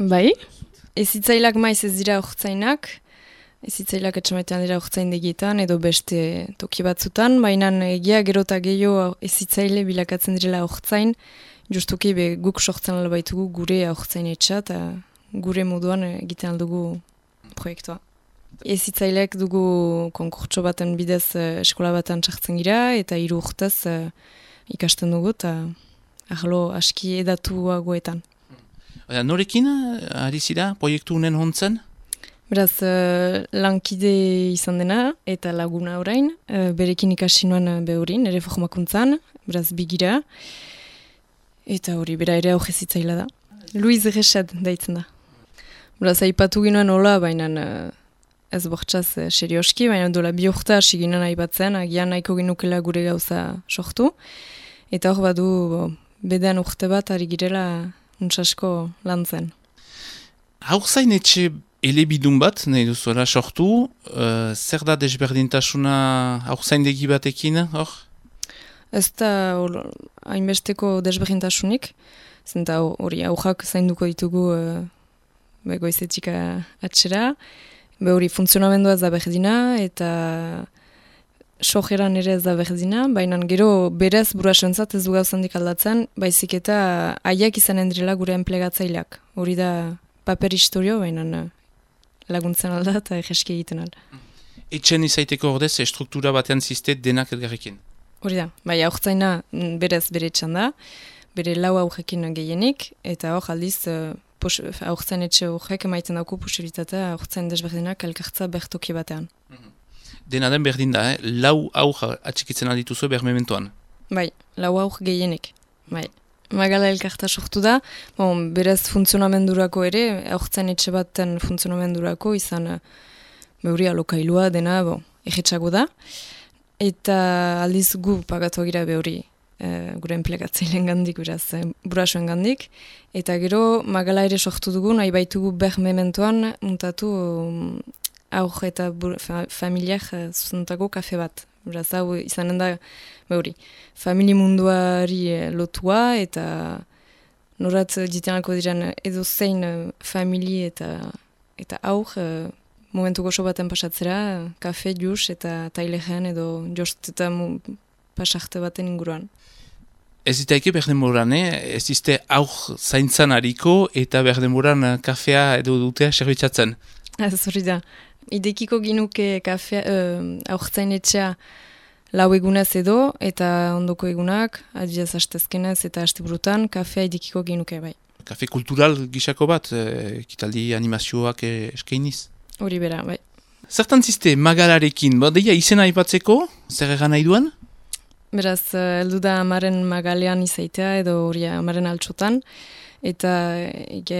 Bai, ez itzailak maiz ez dira ortsainak, ez itzailak etxamaitean dira ortsaindegietan edo beste toki batzutan, baina egia gerota gehiago ez itzaile bilakatzen direla ortsain, justuki be guk sortzen baitugu gure ortsain etxa eta gure moduan egiten aldugu proiektua. Ez itzailek dugu konkurtso baten bidez uh, eskola baten txartzen gira eta hiru urtez uh, ikasten dugu eta ahlo aski edatuagoetan. Norekin, ari zira, proiektu unen hontzen? Beraz, uh, lankide izan dena eta laguna orain, uh, berekin ikasi nuen behurin, ere formakuntzan, beraz, bigira. Eta hori, bera ere hau zitzaila da. Luiz Resed daitzen da. Beraz, aipatu ginoen hola, baina uh, ez bortxaz uh, serioski, baina dola bi urta hasi ginen aipatzen, agian nahiko ginukela gure gauza sortu. Eta hor badu, bedean urte bat, ari girela untsasko lan zen. Haur zain etxe elebidun bat, nahi duzuela sortu, uh, zer da desberdintasuna haur zain batekin, hor? Ez da hainbesteko desberdintasunik, zenta hori aurrak zainduko ditugu uh, begoizetik atxera, be hori funtzionamendua ez da berdina, eta sojeran ere ez da berdina, baina gero berez burasentzat ez du gauzandik aldatzen, baizik eta aiak izanen direla gure enplegatzaileak. Hori da paper historio, baina laguntzen alda eta egeski egiten alda. Etxen izaiteko ordez, struktura batean ziste denak edgarrekin? Hori da, bai aurtzaina mm, berez bere etxan da, bere lau aurrekin gehienik, eta hor aldiz uh, aurtzen etxe horrek emaiten dauku posibilitatea aurtzen desberdinak elkartza bertoki batean. Mhm dena den berdin da, eh? lau aur atxikitzen aldituzu behar mementoan. Bai, lau aur gehienik. Bai. Magala elkarta sortu da, bon, beraz funtzionamendurako ere, aurtzen etxe baten funtzionamendurako izan uh, behuria alokailua dena, bon, egetxago da. Eta aldiz gu pagatu agira behuri uh, gure enplegatzeilen gandik, beraz, uh, burasuen gandik. Eta gero, magala ere sortu dugu, nahi baitugu behar mementoan, muntatu aur eta fa, familiak uh, zuzentako kafe bat. Beraz, hau izanen da, behuri, famili munduari uh, lotua eta norat ditenako diren edo zein famili eta eta aur momentu gozo baten pasatzera, kafe, jus eta tailegen edo jost eta pasarte baten inguruan. Ez ditaike berdenboran, eh? ez dizte aur zaintzan hariko eta berdenboran kafea edo dutea serbitzatzen. Ez hori da idekiko ginuke kafe, uh, aurtzain etxea lau egunez edo, eta ondoko egunak, adibidez hastezkenez eta hasteburutan, kafea idekiko ginuke bai. Kafe kultural gisako bat, e, kitaldi animazioak e, eskainiz? Hori bera, bai. Zertan ziste magalarekin, ba, deia izena aipatzeko, zer egan nahi duen? Beraz, heldu da amaren magalean izaitea edo hori amaren altxotan, eta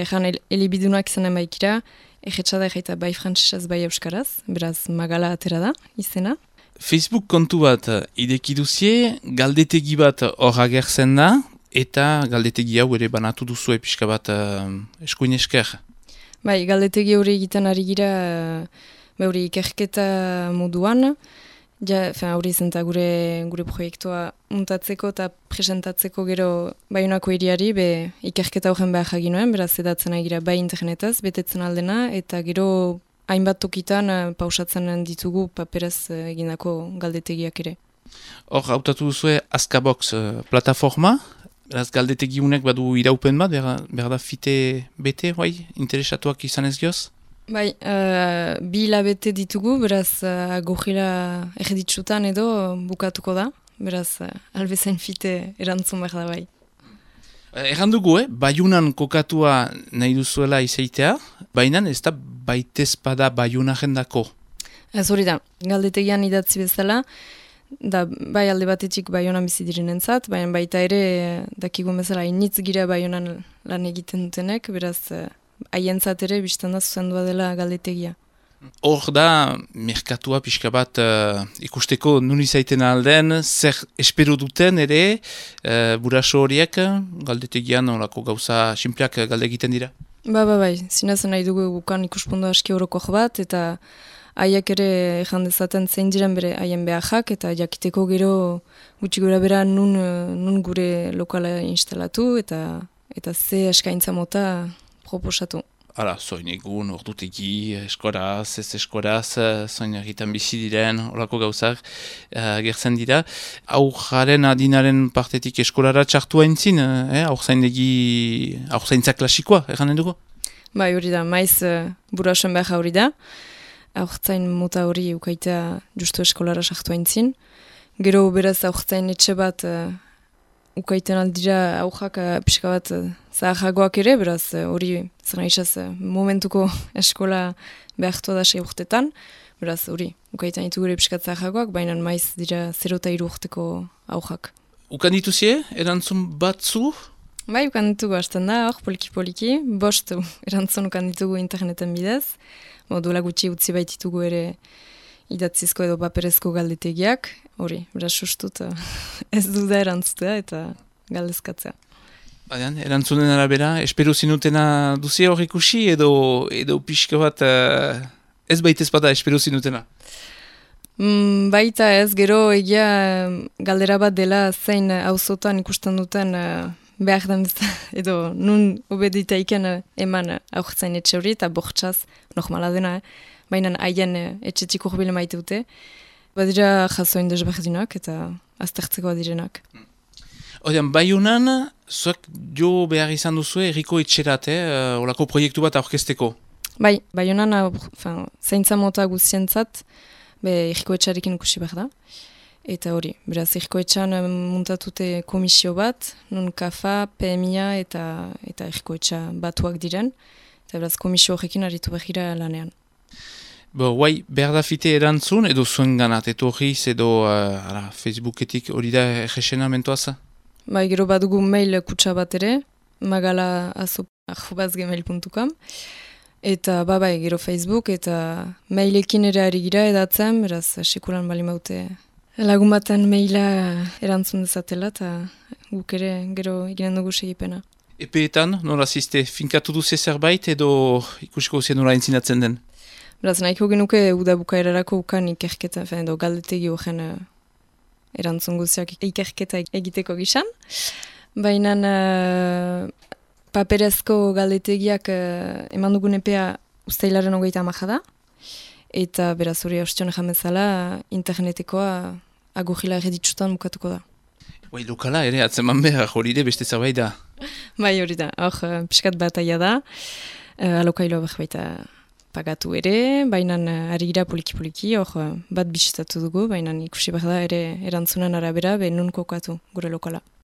egan elibidunak izan emaikira, Egetxada egeita bai frantzesez bai euskaraz, beraz magala atera da, izena. Facebook kontu bat eh, idekiduzie, galdetegi bat hor agertzen da, eta galdetegi hau ere banatu duzu episka bat uh, eskuin esker. Bai, galdetegi hori egiten ari gira, uh, ikerketa moduan, Ja, hori zen gure, gure proiektua muntatzeko eta presentatzeko gero baiunako iriari, be ikerketa horren behar jaginoen, beraz edatzen agira bai internetaz, betetzen aldena, eta gero hainbat tokitan uh, pausatzen ditugu paperaz uh, egindako galdetegiak ere. Hor, hautatu duzue Azkabox uh, plataforma, beraz galdetegi unek badu iraupen bat, behar da fite bete, bai, interesatuak izan ez gioz? Bai, uh, bi labete ditugu, beraz uh, gojila egeditzutan edo bukatuko da, beraz uh, albezain fite erantzun behar da bai. Egan dugu, eh? baiunan kokatua nahi duzuela izaitea, baina ez da baitez baiuna jendako. Ez hori da, galdetegian idatzi bezala, da bai alde batetik baiunan bizi diren entzat, baina baita ere dakigun bezala initz gira baiunan lan egiten dutenek, beraz haientzat ere biztan da zuzendua dela galdetegia. Hor da, merkatua pixka bat uh, ikusteko nun izaiten alden, zer espero duten ere, uh, buraso horiek, galdetegian orako gauza simpleak galde egiten dira? Ba, ba, bai, zinazen nahi dugu bukan ikuspundu aski horoko bat, eta haiek ere ezan dezaten zein diren bere haien behajak, eta jakiteko gero gutxi gura bera nun, nun gure lokala instalatu, eta eta ze eskaintza mota proposatu. Hala, zoin egun, ordutegi, eskoraz, ez eskoraz, zoin egiten bizi diren, horako gauzak, uh, gertzen dira. Aujaren adinaren partetik eskolara txartu haintzin, eh? aurzaindegi, aurzaintza klasikoa, egan dugu? Bai, hori da, maiz uh, burasen behar hori da. Aurzain muta hori ukaita justu eskolara sartu haintzin. Gero beraz aurzain etxe bat ukaiten aldira aujak uh, pixka bat uh, zahagoak ere, beraz eh, hori zer uh, momentuko eskola behartu da sei urtetan, beraz hori ukaiten ditu gure pixka zahagoak, baina maiz dira 0 eta iru urteko aujak. Ukan dituzie, erantzun batzu? Bai, ukan ditugu hasten da, hor, poliki-poliki, bost erantzun ukan ditugu interneten bidez, duela gutxi utzi baititugu ere idatzizko edo paperezko galdetegiak, hori, beraz sustut ez du da erantzutea eta galdezkatzea. Baina, erantzunen arabera, espero zinutena duzia hor ikusi edo, edo pixka bat uh, ez baitez bada espero zinutena? Mm, baita ez, gero egia galdera bat dela zein auzotan ikusten duten uh, behar den edo nun obedita iken uh, eman aurtzain etxe hori eta bortxaz, normala dena, eh? Baina haien uh, etxetik urbile maite dute. Badira jasoin desberdinak eta aztertzeko adirenak. Odean, bai honan, zuak jo behar izan duzu erriko etxerat, eh, olako proiektu bat aurkezteko? Bai, bai honan, zeintza mota guztientzat, be erriko etxarekin ikusi behar da. Eta hori, beraz, erriko etxan muntatute komisio bat, nun kafa, PMIA eta, eta erriko etxa batuak diren. Eta beraz, komisio horrekin aritu behira lanean. Bo, guai, behar da fite erantzun, edo zuen ganat, eto horiz, edo uh, ara, Facebooketik hori da egesena mentoaza? Ba, gero badugu mail kutsa bat ere, magala ahubazgemail.com Eta, ba, bai, gero Facebook, eta mailekin ere ari gira edatzen, beraz, sekulan bali maute lagun baten maila erantzun dezatela, eta guk ere gero eginen dugu segipena. Epeetan, nola ziste, finkatu duze zerbait, edo ikusiko zen nola entzinatzen den? Beraz, nahiko genuke uda bukaerarako ukan ikerketa, fen, edo galdetegi horren uh, erantzun guziak ikerketa egiteko gizan. Baina uh, paperezko galdetegiak uh, eman dugun epea ustailaren hogeita amaja da. Eta beraz hori haustion jamezala internetekoa agurila erreditsutan bukatuko da. Bai, lokala ere, atzeman behar, hori de beste zerbait da. Bai, hori da, hor, uh, piskat bat aia da, uh, alokailo behar baita pagatu ere, baina eh, ari gira poliki-poliki, hor eh, bat bisitatu dugu, baina ikusi behar da ere erantzunan arabera, be nun kokatu gure lokala.